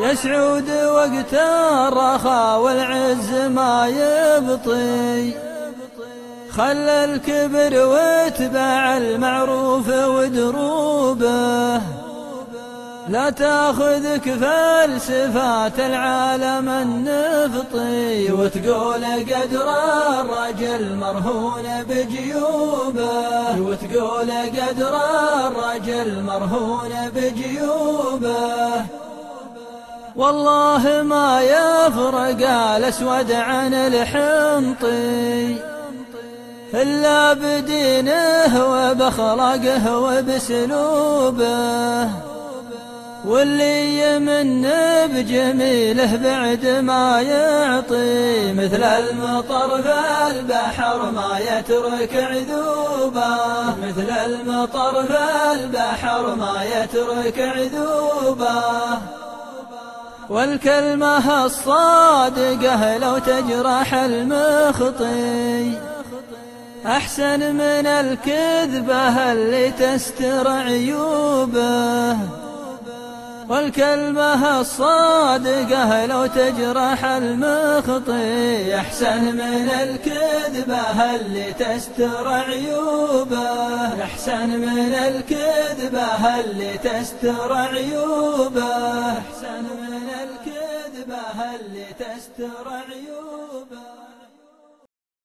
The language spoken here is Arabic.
يسعود وقت الرخاء والعز ما يبطي. خل الكبر واتبع المعروف ودروبه. لا تاخذك فلسفات العالم النفطي. وتقول قدر الرجل مرهون بجيوبه. وتقول قدر الرجل مرهون بجيوبه. والله ما يفرق الأسود عن الحنطي. إلا بدينه وبخلقه وبسلوبه. واللي يمن بجميله بعد ما يعطي. مثل المطر في البحر ما يترك عذوبه. مثل المطر في البحر ما يترك عذوبه. والكلمة الصادقة لو تجرح المخطي. أحسن من الكذبة اللي تستر عيوبه؟ والكلمة الصادقة لو تجرح المخطي. أحسن من الكذبة اللي تستر عيوبه؟ أحسن من الكذبة اللي تستر عيوبه؟ أحسن من الكذبة اللي تستر عيوبه